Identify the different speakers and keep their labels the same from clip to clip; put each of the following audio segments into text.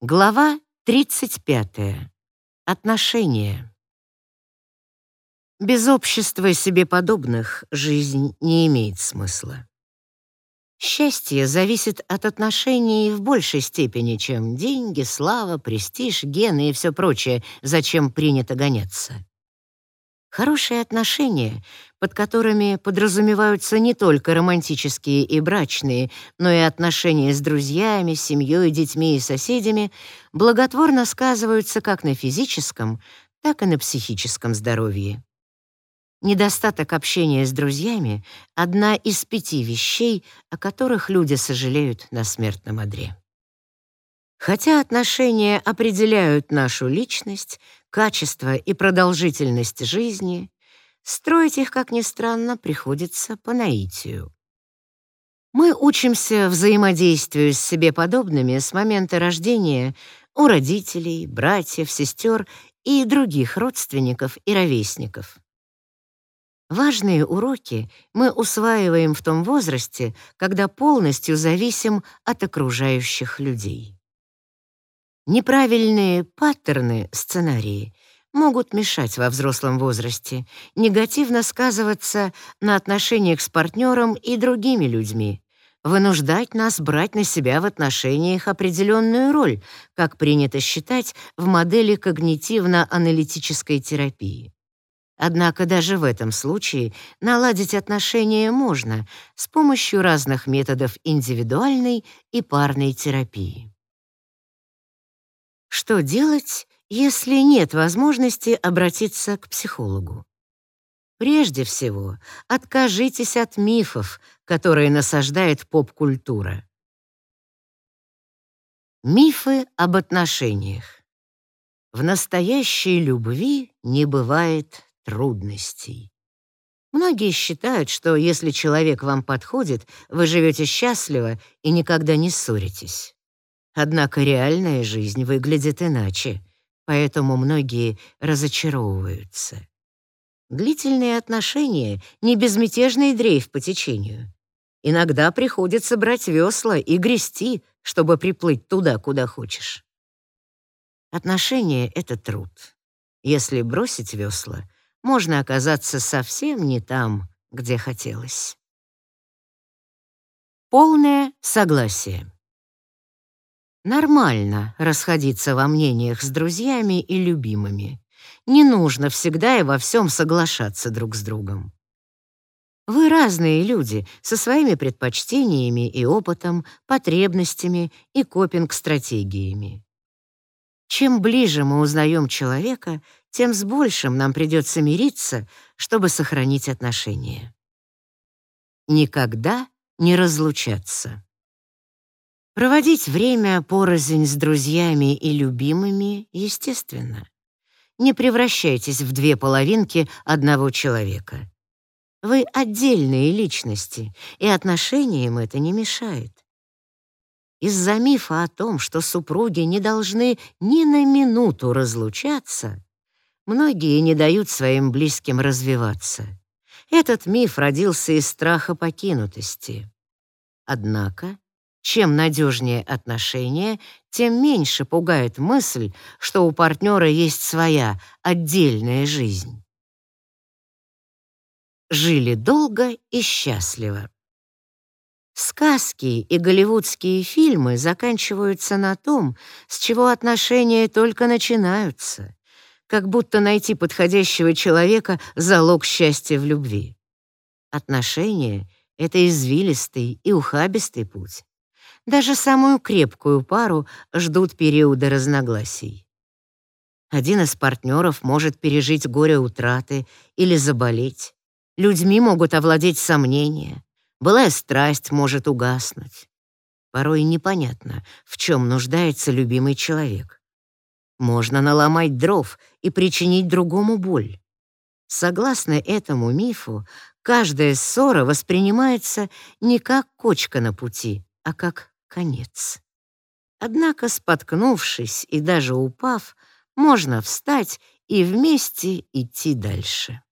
Speaker 1: Глава 35. Отношения. Без общества себе подобных жизнь не имеет смысла. Счастье зависит от отношений в большей степени, чем деньги, слава, престиж, гены и все прочее, зачем принято гоняться. Хорошие отношения, под которыми подразумеваются не только романтические и брачные, но и отношения с друзьями, семьей, детьми и соседями, благотворно сказываются как на физическом, так и на психическом здоровье. Недостаток общения с друзьями — одна из пяти вещей, о которых люди сожалеют на смертном одре. Хотя отношения определяют нашу личность, качество и продолжительность жизни, строить их, как ни странно, приходится по наитию. Мы учимся взаимодействию с себе подобными с момента рождения у родителей, братьев, сестер и других родственников и ровесников. Важные уроки мы усваиваем в том возрасте, когда полностью зависим от окружающих людей. Неправильные паттерны, сценарии могут мешать во взрослом возрасте, негативно сказываться на отношениях с партнером и другими людьми, вынуждать нас брать на себя в отношениях определенную роль, как принято считать в модели когнитивно-аналитической терапии. Однако даже в этом случае наладить отношения можно с помощью разных методов индивидуальной и парной терапии. Что делать, если нет возможности обратиться к психологу? Прежде всего, откажитесь от мифов, которые насаждает поп-культура. Мифы об отношениях. В настоящей любви не бывает трудностей. Многие считают, что если человек вам подходит, вы живете счастливо и никогда не ссоритесь. Однако реальная жизнь выглядит иначе, поэтому многие разочаровываются. Длительные отношения — не безмятежный дрейф по течению. Иногда приходится брать весла и грести, чтобы приплыть туда, куда хочешь. Отношения — это труд. Если бросить весла, можно оказаться совсем не там, где хотелось. Полное согласие. Нормально расходиться во мнениях с друзьями и любимыми. Не нужно всегда и во всем соглашаться друг с другом. Вы разные люди со своими предпочтениями и опытом, потребностями и копинг-стратегиями. Чем ближе мы узнаем человека, тем с большим нам придется мириться, чтобы сохранить отношения. Никогда не разлучаться. Проводить время порознь с друзьями и любимыми естественно. Не превращайтесь в две половинки одного человека. Вы отдельные личности, и отношениям это не мешает. Из-за мифа о том, что супруги не должны ни на минуту разлучаться, многие не дают своим близким развиваться. Этот миф родился из страха покинутости. Однако чем надежнее отношения, тем меньше пугает мысль, что у партнера есть своя отдельная жизнь. Жили долго и счастливо. Сказки и голливудские фильмы заканчиваются на том, с чего отношения только начинаются, как будто найти подходящего человека — залог счастья в любви. Отношения — это извилистый и ухабистый путь. Даже самую крепкую пару ждут периоды разногласий. Один из партнеров может пережить горе утраты или заболеть. Людьми могут овладеть сомнения. Былая страсть может угаснуть. Порой непонятно, в чем нуждается любимый человек. Можно наломать дров и причинить другому боль. Согласно этому мифу, каждая ссора воспринимается не как кочка на пути, а как конец. Однако, споткнувшись и даже упав, можно встать и вместе идти дальше.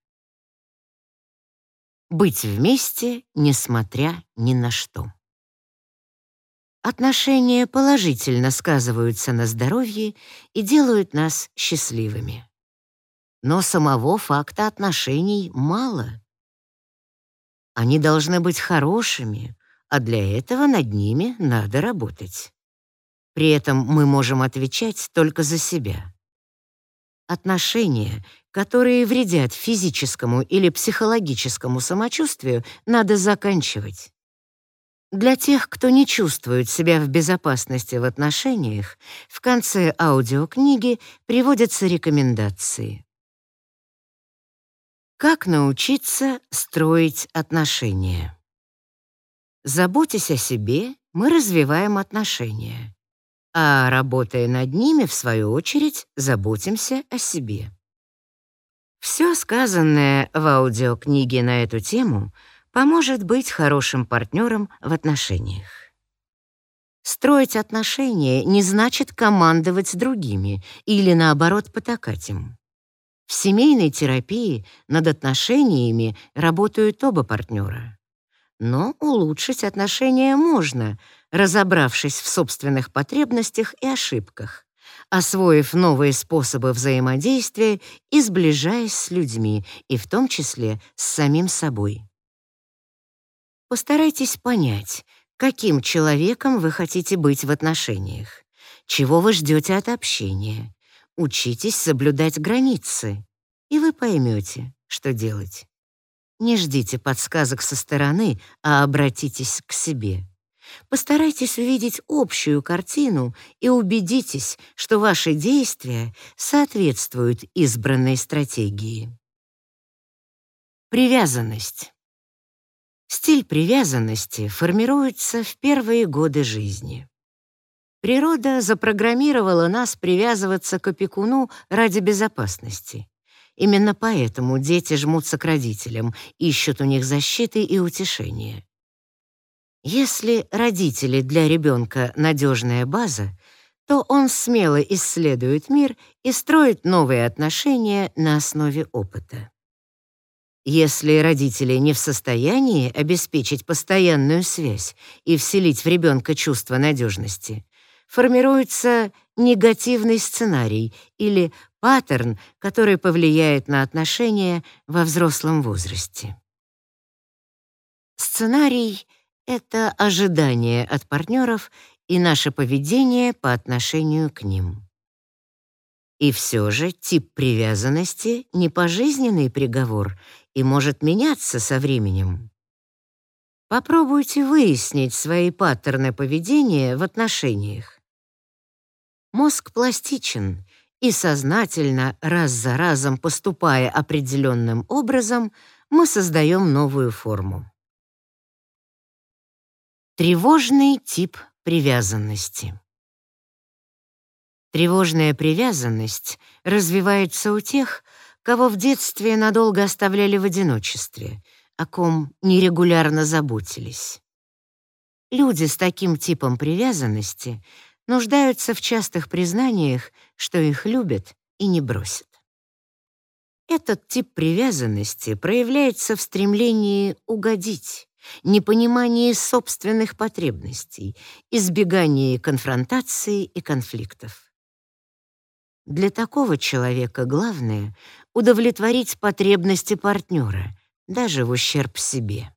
Speaker 1: Быть вместе, несмотря ни на что. Отношения положительно сказываются на здоровье и делают нас счастливыми. Но самого факта отношений мало. Они должны быть хорошими, а для этого над ними надо работать. При этом мы можем отвечать только за себя. Отношения, которые вредят физическому или психологическому самочувствию, надо заканчивать. Для тех, кто не чувствует себя в безопасности в отношениях, в конце аудиокниги приводятся рекомендации. Как научиться строить отношения? Заботясь о себе, мы развиваем отношения. А работая над ними, в свою очередь, заботимся о себе. Все сказанное в аудиокниге на эту тему — поможет быть хорошим партнером в отношениях. Строить отношения не значит командовать другими или, наоборот, потакать им. В семейной терапии над отношениями работают оба партнера. Но улучшить отношения можно, разобравшись в собственных потребностях и ошибках, освоив новые способы взаимодействия и сближаясь с людьми, и в том числе с самим собой. Постарайтесь понять, каким человеком вы хотите быть в отношениях, чего вы ждете от общения. Учитесь соблюдать границы, и вы поймете, что делать. Не ждите подсказок со стороны, а обратитесь к себе. Постарайтесь увидеть общую картину и убедитесь, что ваши действия соответствуют избранной стратегии. Привязанность. Стиль привязанности формируется в первые годы жизни. Природа запрограммировала нас привязываться к опекуну ради безопасности. Именно поэтому дети жмутся к родителям, ищут у них защиты и утешения. Если родители для ребенка надежная база, то он смело исследует мир и строит новые отношения на основе опыта. Если родители не в состоянии обеспечить постоянную связь и вселить в ребенка чувство надежности, формируется негативный сценарий или паттерн, который повлияет на отношения во взрослом возрасте. Сценарий — это ожидание от партнеров и наше поведение по отношению к ним. И все же тип привязанности — не пожизненный приговор и может меняться со временем. Попробуйте выяснить свои паттерны поведения в отношениях. Мозг пластичен, и сознательно, раз за разом поступая определенным образом, мы создаем новую форму. Тревожный тип привязанности. Тревожная привязанность развивается у тех, кого в детстве надолго оставляли в одиночестве, о ком нерегулярно заботились. Люди с таким типом привязанности нуждаются в частых признаниях, что их любят и не бросят. Этот тип привязанности проявляется в стремлении угодить, непонимании собственных потребностей, избегании конфронтации и конфликтов. Для такого человека главное — удовлетворить потребности партнера, даже в ущерб себе.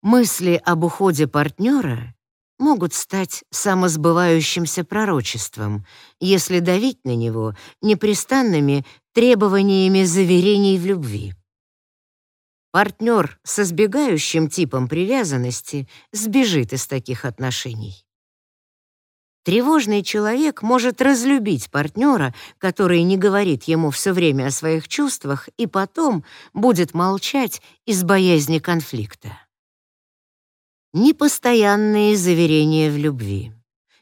Speaker 1: Мысли об уходе партнера могут стать самосбывающимся пророчеством, если давить на него непрестанными требованиями заверений в любви. Партнер с избегающим типом привязанности сбежит из таких отношений. Тревожный человек может разлюбить партнера, который не говорит ему все время о своих чувствах и потом будет молчать из боязни конфликта. Непостоянные заверения в любви,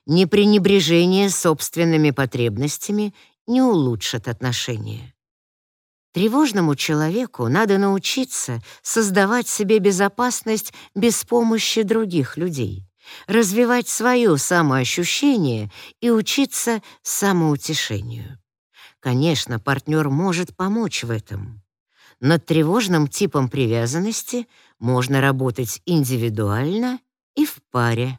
Speaker 1: ни пренебрежение собственными потребностями не улучшат отношения. Тревожному человеку надо научиться создавать себе безопасность без помощи других людей развивать свое самоощущение и учиться самоутешению. Конечно, партнер может помочь в этом. Над тревожным типом привязанности можно работать индивидуально и в паре.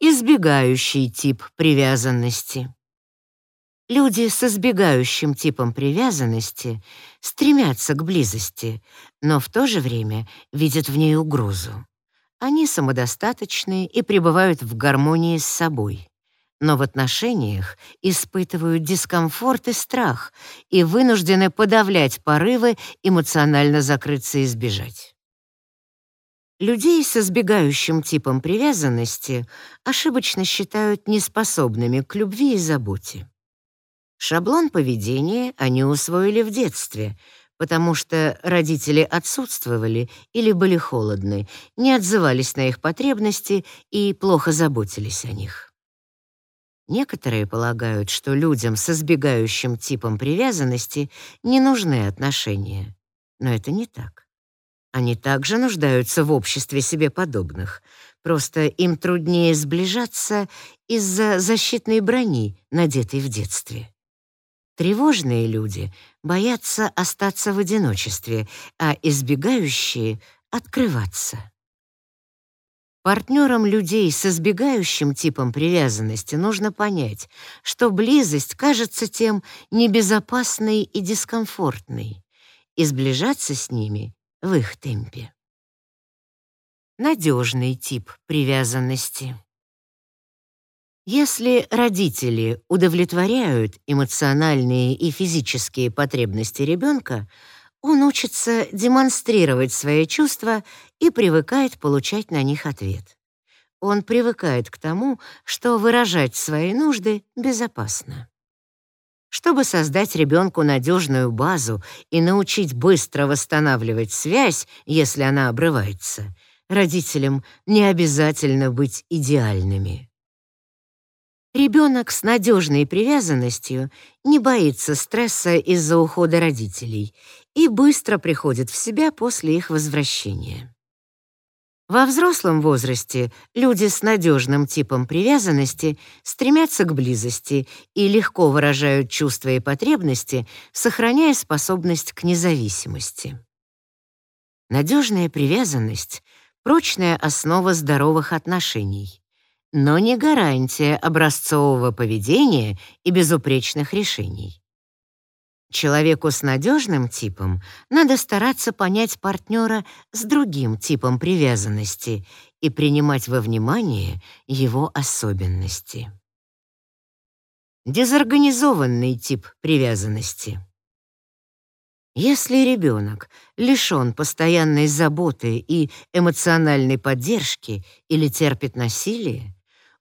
Speaker 1: избегающий тип привязанности. Люди с избегающим типом привязанности стремятся к близости, но в то же время видят в ней угрозу. Они самодостаточны и пребывают в гармонии с собой. Но в отношениях испытывают дискомфорт и страх и вынуждены подавлять порывы эмоционально закрыться и сбежать. Людей с избегающим типом привязанности ошибочно считают неспособными к любви и заботе. Шаблон поведения они усвоили в детстве, потому что родители отсутствовали или были холодны, не отзывались на их потребности и плохо заботились о них. Некоторые полагают, что людям с избегающим типом привязанности не нужны отношения. Но это не так. Они также нуждаются в обществе себе подобных. Просто им труднее сближаться из-за защитной брони, надетой в детстве. Тревожные люди боятся остаться в одиночестве, а избегающие — открываться. Партнерам людей с избегающим типом привязанности нужно понять, что близость кажется тем небезопасной и дискомфортной, и сближаться с ними в их темпе. Надежный тип привязанности. Если родители удовлетворяют эмоциональные и физические потребности ребенка, он учится демонстрировать свои чувства и привыкает получать на них ответ. Он привыкает к тому, что выражать свои нужды безопасно. Чтобы создать ребенку надежную базу и научить быстро восстанавливать связь, если она обрывается, родителям не обязательно быть идеальными. Ребенок с надежной привязанностью не боится стресса из-за ухода родителей и быстро приходит в себя после их возвращения. Во взрослом возрасте люди с надежным типом привязанности стремятся к близости и легко выражают чувства и потребности, сохраняя способность к независимости. Надежная привязанность — прочная основа здоровых отношений но не гарантия образцового поведения и безупречных решений. Человеку с надежным типом надо стараться понять партнера с другим типом привязанности и принимать во внимание его особенности. Дезорганизованный тип привязанности. Если ребенок лишен постоянной заботы и эмоциональной поддержки или терпит насилие,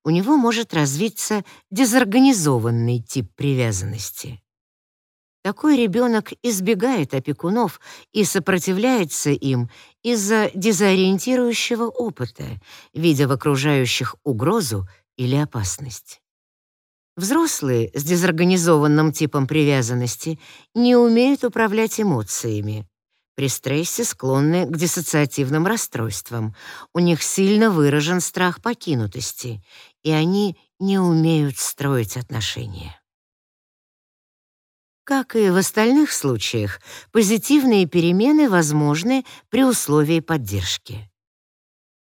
Speaker 1: у него может развиться дезорганизованный тип привязанности. Такой ребенок избегает опекунов и сопротивляется им из-за дезориентирующего опыта, видя в окружающих угрозу или опасность. Взрослые с дезорганизованным типом привязанности не умеют управлять эмоциями, при стрессе склонны к диссоциативным расстройствам. У них сильно выражен страх покинутости, и они не умеют строить отношения. Как и в остальных случаях, позитивные перемены возможны при условии поддержки.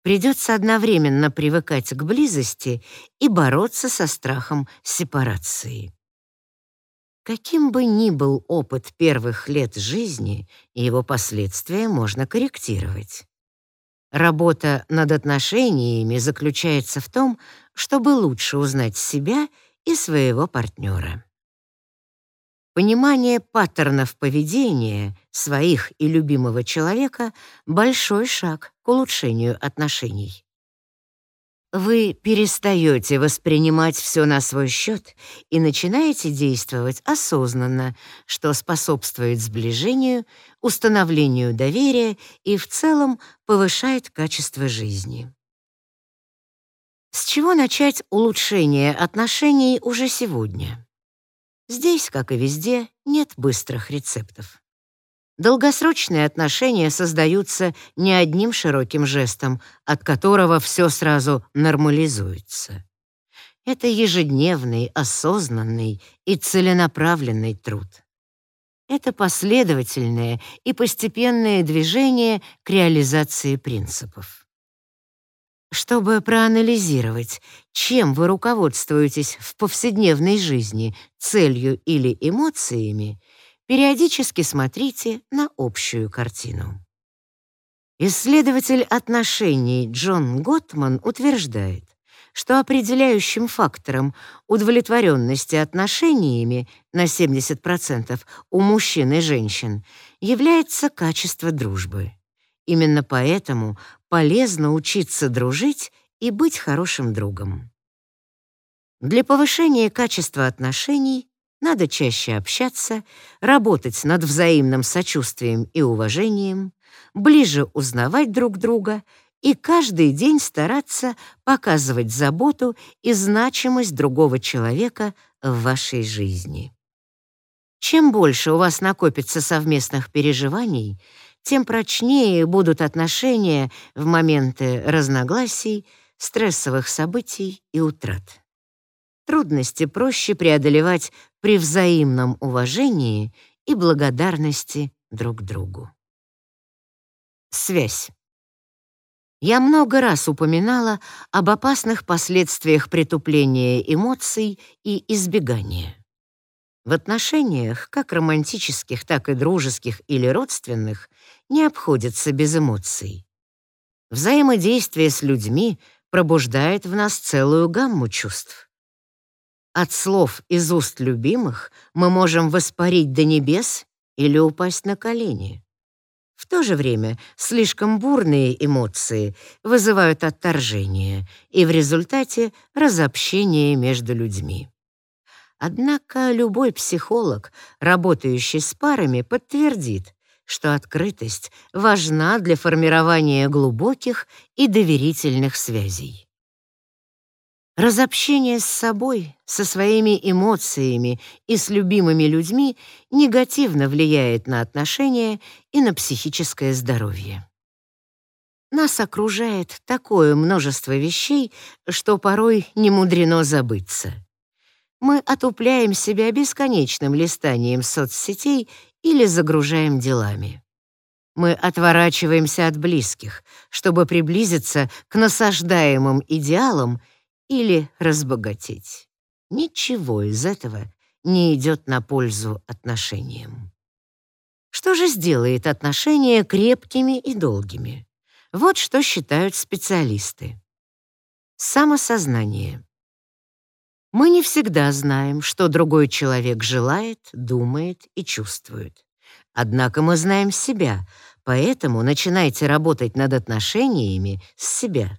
Speaker 1: Придется одновременно привыкать к близости и бороться со страхом сепарации. Каким бы ни был опыт первых лет жизни, его последствия можно корректировать. Работа над отношениями заключается в том, чтобы лучше узнать себя и своего партнера. Понимание паттернов поведения своих и любимого человека — большой шаг к улучшению отношений. Вы перестаете воспринимать все на свой счет и начинаете действовать осознанно, что способствует сближению, установлению доверия и в целом повышает качество жизни. С чего начать улучшение отношений уже сегодня? Здесь, как и везде, нет быстрых рецептов. Долгосрочные отношения создаются не одним широким жестом, от которого все сразу нормализуется. Это ежедневный, осознанный и целенаправленный труд. Это последовательное и постепенное движение к реализации принципов. Чтобы проанализировать, чем вы руководствуетесь в повседневной жизни, целью или эмоциями, периодически смотрите на общую картину. Исследователь отношений Джон Готман утверждает, что определяющим фактором удовлетворенности отношениями на 70% у мужчин и женщин является качество дружбы. Именно поэтому полезно учиться дружить и быть хорошим другом. Для повышения качества отношений надо чаще общаться, работать над взаимным сочувствием и уважением, ближе узнавать друг друга и каждый день стараться показывать заботу и значимость другого человека в вашей жизни. Чем больше у вас накопится совместных переживаний, тем прочнее будут отношения в моменты разногласий, стрессовых событий и утрат. Трудности проще преодолевать при взаимном уважении и благодарности друг другу. Связь. Я много раз упоминала об опасных последствиях притупления эмоций и избегания. В отношениях, как романтических, так и дружеских или родственных, не обходится без эмоций. Взаимодействие с людьми пробуждает в нас целую гамму чувств. От слов из уст любимых мы можем воспарить до небес или упасть на колени. В то же время слишком бурные эмоции вызывают отторжение и в результате разобщение между людьми. Однако любой психолог, работающий с парами, подтвердит, что открытость важна для формирования глубоких и доверительных связей. Разобщение с собой, со своими эмоциями и с любимыми людьми негативно влияет на отношения и на психическое здоровье. Нас окружает такое множество вещей, что порой не мудрено забыться. Мы отупляем себя бесконечным листанием соцсетей или загружаем делами. Мы отворачиваемся от близких, чтобы приблизиться к насаждаемым идеалам или разбогатеть. Ничего из этого не идет на пользу отношениям. Что же сделает отношения крепкими и долгими? Вот что считают специалисты. Самосознание. Мы не всегда знаем, что другой человек желает, думает и чувствует. Однако мы знаем себя, поэтому начинайте работать над отношениями с себя.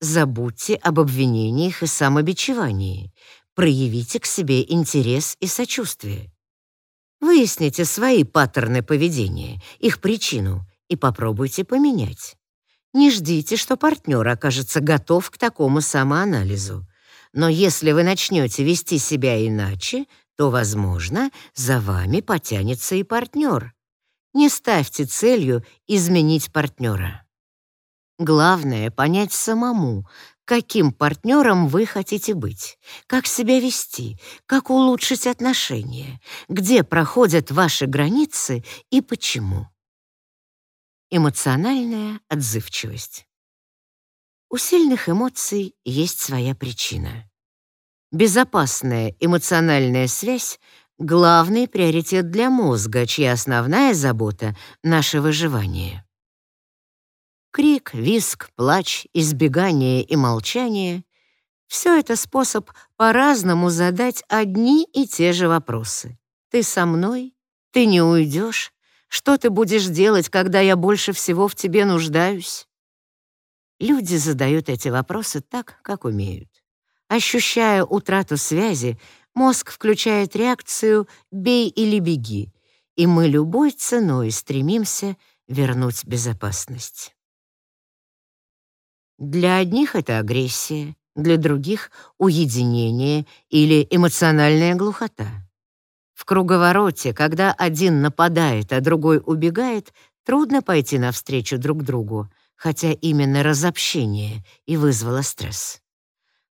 Speaker 1: Забудьте об обвинениях и самобичевании. Проявите к себе интерес и сочувствие. Выясните свои паттерны поведения, их причину, и попробуйте поменять. Не ждите, что партнер окажется готов к такому самоанализу. Но если вы начнете вести себя иначе, то, возможно, за вами потянется и партнер. Не ставьте целью изменить партнера. Главное — понять самому, каким партнером вы хотите быть, как себя вести, как улучшить отношения, где проходят ваши границы и почему. Эмоциональная отзывчивость. У сильных эмоций есть своя причина. Безопасная эмоциональная связь — главный приоритет для мозга, чья основная забота — наше выживание. Крик, виск, плач, избегание и молчание — все это способ по-разному задать одни и те же вопросы. «Ты со мной? Ты не уйдешь? Что ты будешь делать, когда я больше всего в тебе нуждаюсь?» Люди задают эти вопросы так, как умеют. Ощущая утрату связи, мозг включает реакцию «бей или беги», и мы любой ценой стремимся вернуть безопасность. Для одних это агрессия, для других — уединение или эмоциональная глухота. В круговороте, когда один нападает, а другой убегает, трудно пойти навстречу друг другу, хотя именно разобщение и вызвало стресс.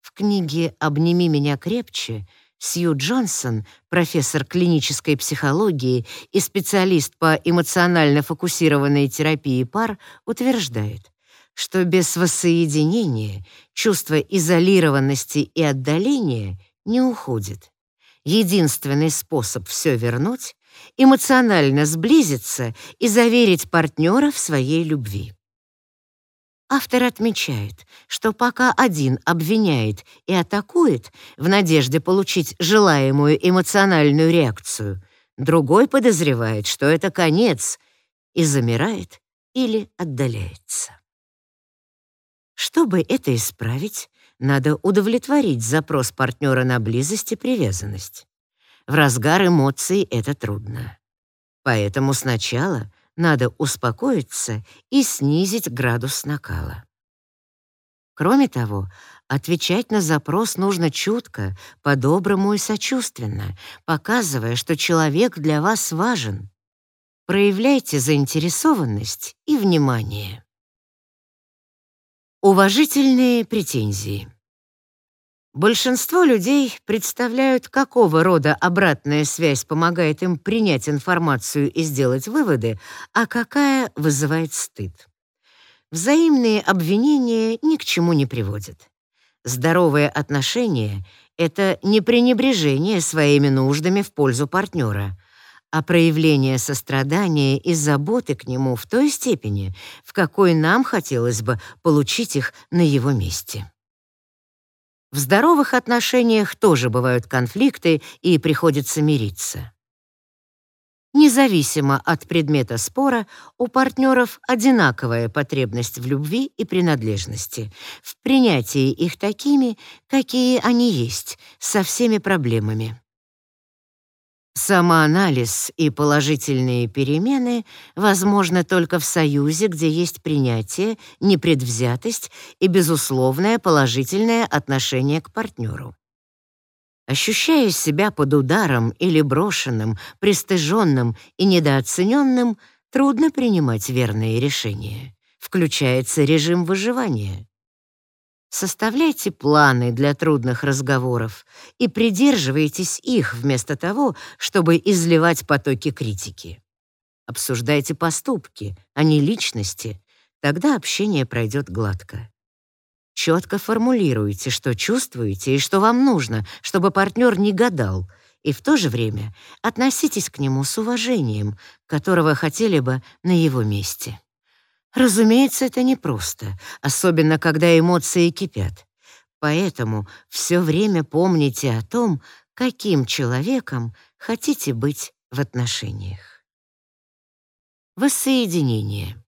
Speaker 1: В книге «Обними меня крепче» Сью Джонсон, профессор клинической психологии и специалист по эмоционально фокусированной терапии пар, утверждает, что без воссоединения чувство изолированности и отдаления не уходит. Единственный способ все вернуть — эмоционально сблизиться и заверить партнера в своей любви. Автор отмечает, что пока один обвиняет и атакует в надежде получить желаемую эмоциональную реакцию, другой подозревает, что это конец, и замирает или отдаляется. Чтобы это исправить, надо удовлетворить запрос партнера на близость и привязанность. В разгар эмоций это трудно. Поэтому сначала надо успокоиться и снизить градус накала. Кроме того, отвечать на запрос нужно чутко, по-доброму и сочувственно, показывая, что человек для вас важен. Проявляйте заинтересованность и внимание. Уважительные претензии. Большинство людей представляют, какого рода обратная связь помогает им принять информацию и сделать выводы, а какая вызывает стыд. Взаимные обвинения ни к чему не приводят. Здоровые отношения — это не пренебрежение своими нуждами в пользу партнера, а проявление сострадания и заботы к нему в той степени, в какой нам хотелось бы получить их на его месте. В здоровых отношениях тоже бывают конфликты и приходится мириться. Независимо от предмета спора, у партнеров одинаковая потребность в любви и принадлежности, в принятии их такими, какие они есть, со всеми проблемами. Самоанализ и положительные перемены возможны только в союзе, где есть принятие, непредвзятость и безусловное положительное отношение к партнеру. Ощущая себя под ударом или брошенным, пристыженным и недооцененным, трудно принимать верные решения. Включается режим выживания. Составляйте планы для трудных разговоров и придерживайтесь их вместо того, чтобы изливать потоки критики. Обсуждайте поступки, а не личности, тогда общение пройдет гладко. Четко формулируйте, что чувствуете и что вам нужно, чтобы партнер не гадал, и в то же время относитесь к нему с уважением, которого хотели бы на его месте. Разумеется, это непросто, особенно когда эмоции кипят. Поэтому все время помните о том, каким человеком хотите быть в отношениях. Воссоединение.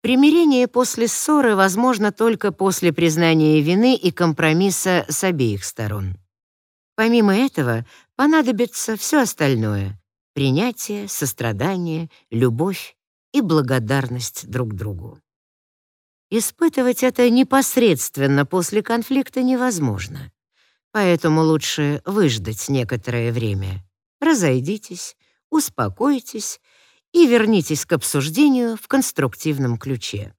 Speaker 1: Примирение после ссоры возможно только после признания вины и компромисса с обеих сторон. Помимо этого, понадобится все остальное — принятие, сострадание, любовь и благодарность друг другу. Испытывать это непосредственно после конфликта невозможно, поэтому лучше выждать некоторое время. Разойдитесь, успокойтесь и вернитесь к обсуждению в конструктивном ключе.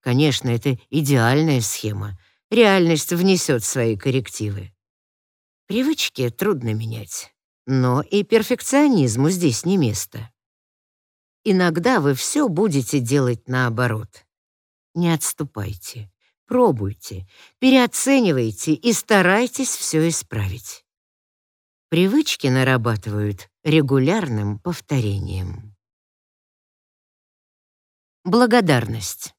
Speaker 1: Конечно, это идеальная схема. Реальность внесет свои коррективы. Привычки трудно менять, но и перфекционизму здесь не место. Иногда вы все будете делать наоборот. Не отступайте, пробуйте, переоценивайте и старайтесь все исправить. Привычки нарабатывают регулярным повторением. Благодарность.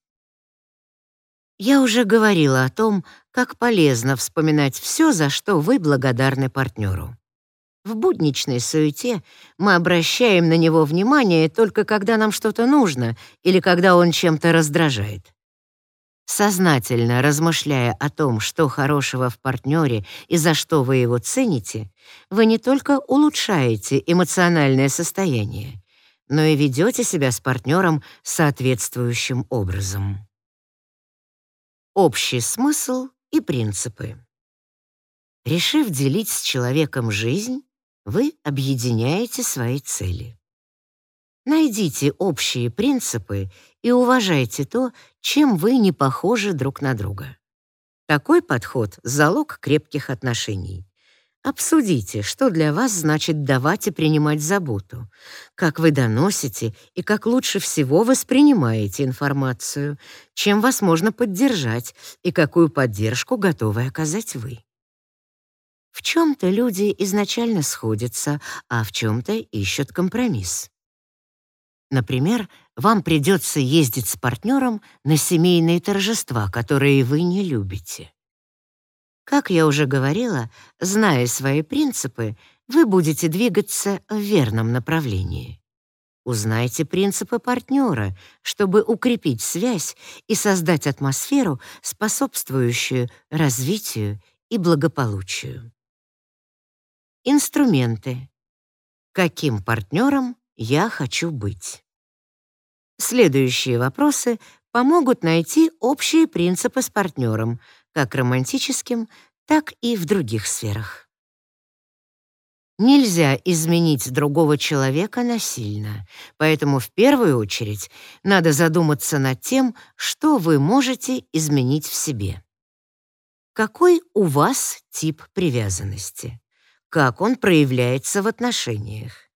Speaker 1: Я уже говорила о том, как полезно вспоминать все, за что вы благодарны партнеру. В будничной суете мы обращаем на него внимание только когда нам что-то нужно или когда он чем-то раздражает. Сознательно размышляя о том, что хорошего в партнере и за что вы его цените, вы не только улучшаете эмоциональное состояние, но и ведете себя с партнером соответствующим образом. Общий смысл и принципы. Решив делить с человеком жизнь, вы объединяете свои цели. Найдите общие принципы и уважайте то, чем вы не похожи друг на друга. Такой подход — залог крепких отношений. Обсудите, что для вас значит давать и принимать заботу, как вы доносите и как лучше всего воспринимаете информацию, чем вас можно поддержать и какую поддержку готовы оказать вы. В чем-то люди изначально сходятся, а в чем-то ищут компромисс. Например, вам придется ездить с партнером на семейные торжества, которые вы не любите. Как я уже говорила, зная свои принципы, вы будете двигаться в верном направлении. Узнайте принципы партнера, чтобы укрепить связь и создать атмосферу, способствующую развитию и благополучию. Инструменты. Каким партнером я хочу быть? Следующие вопросы помогут найти общие принципы с партнером, как романтическим, так и в других сферах. Нельзя изменить другого человека насильно, поэтому в первую очередь надо задуматься над тем, что вы можете изменить в себе. Какой у вас тип привязанности? Как он проявляется в отношениях?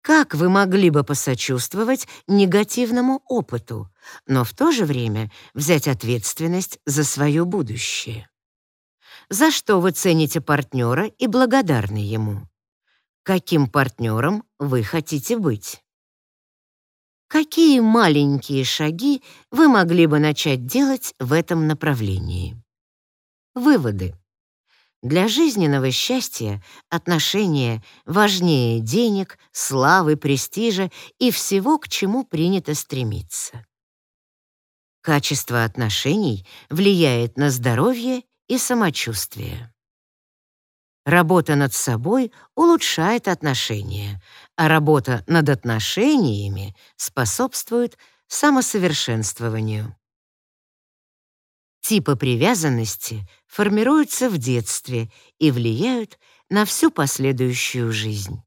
Speaker 1: Как вы могли бы посочувствовать негативному опыту, но в то же время взять ответственность за свое будущее? За что вы цените партнера и благодарны ему? Каким партнером вы хотите быть? Какие маленькие шаги вы могли бы начать делать в этом направлении? Выводы. Для жизненного счастья отношения важнее денег, славы, престижа и всего, к чему принято стремиться. Качество отношений влияет на здоровье и самочувствие. Работа над собой улучшает отношения, а работа над отношениями способствует самосовершенствованию. Типы привязанности формируются в детстве и влияют на всю последующую жизнь.